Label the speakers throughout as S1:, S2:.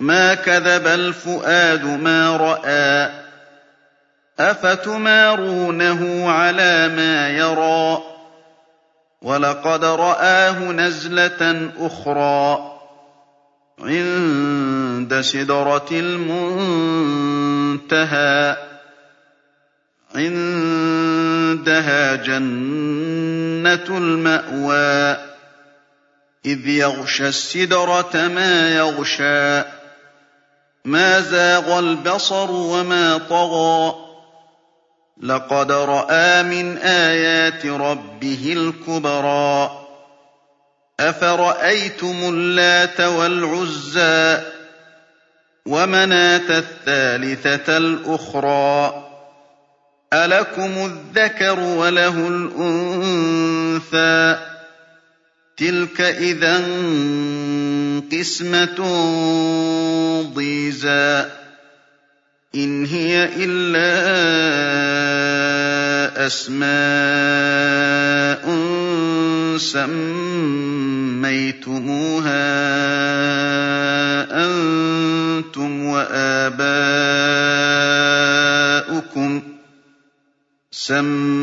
S1: ما كذب الفؤاد ما رأى أفتمارونه على ما يرى ولقد رآه نزلة أخرى عند سدرة المنتهى عندها جنة المأوى إذ يغشى السدرة ما يغشى ما زاغ البصر وما طغى لقد رأى من آيات ربه الكبرى أفرأيتم اللات والعزى ومناة الثالثة الأخرى ألكم الذكر وله الأنثى تلك إذا قسمة ضيزى. إن هي إلا أسماء سميتموها أنتم وآباؤكم. سميتموها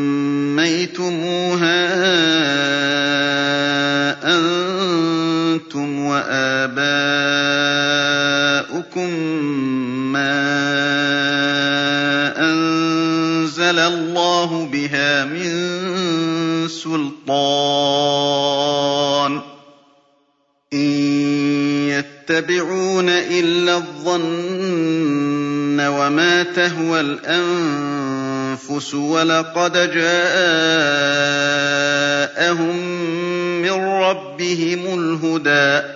S1: وآباؤكم ما أنزل الله بها من سلطان. إن يتبعون إلا الظن وما تهوى الأنفس ولقد جاءهم من ربهم الهدى.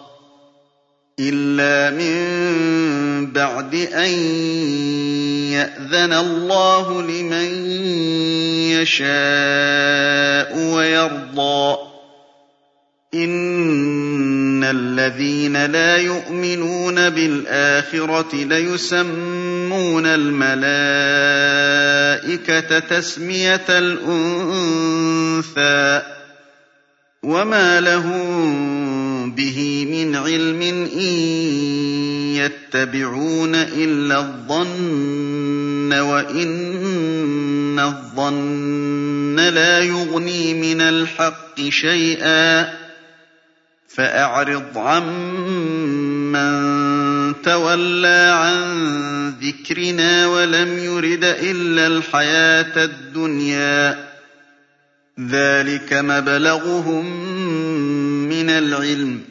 S1: إلا من بعد أن يأذن الله لمن يشاء ويرضى إن الذين لا يؤمنون بالآخرة ليسمون الملائكة تسمية الأنثى وما لهم به من علم إن يتبعون إلا الظن وإن الظن لا يغني من الحق شيئا فأعرض عمن تولى عن ذكرنا ولم يرد إلا الحياة الدنيا ذلك مبلغهم من العلم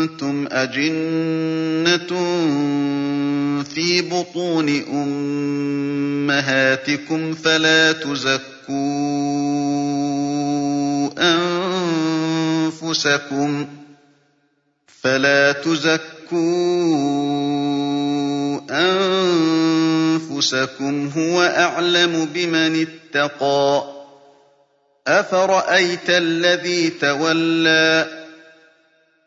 S1: أَنتُمْ أَجِنَّةٌ فِي بُطُونِ أُمَّهَاتِكُمْ فَلَا تُزَكُّوا أَنفُسَكُمْ فَلَا تُزَكُّوا أَنفُسَكُمْ هُوَ أَعْلَمُ بِمَنِ اتَّقَىٰ أَفَرَأَيْتَ الَّذِي تَوَلَّىٰ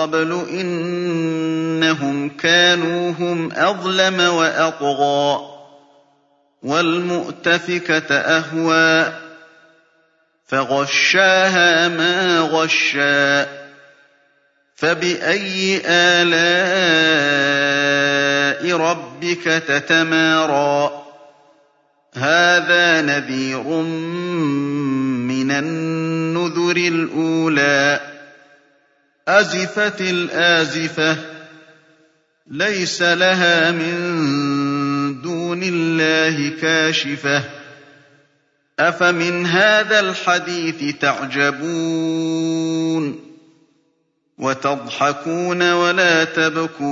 S1: قَبْلُ ۖ إِنَّهُمْ كَانُوا هُمْ أَظْلَمَ وَأَطْغَىٰ وَالْمُؤْتَفِكَةَ أَهْوَىٰ فَغَشَّاهَا مَا غَشَّىٰ فَبِأَيِّ آلَاءِ رَبِّكَ تَتَمَارَىٰ هَٰذَا نَذِيرٌ مِّنَ النُّذُرِ الْأُولَىٰ أَزِفَتِ الْآزِفَةُ لَيْسَ لَهَا مِن دُونِ اللَّهِ كَاشِفَةٌ. أَفَمِنْ هَٰذَا الْحَدِيثِ تَعْجَبُونَ؟ وَتَضْحَكُونَ وَلَا تَبْكُونَ؟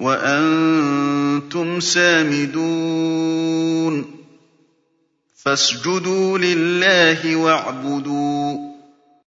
S1: وَأَنتُمْ سَامِدُونَ؟ فَاسْجُدُوا لِلَّهِ وَاعْبُدُوا ۩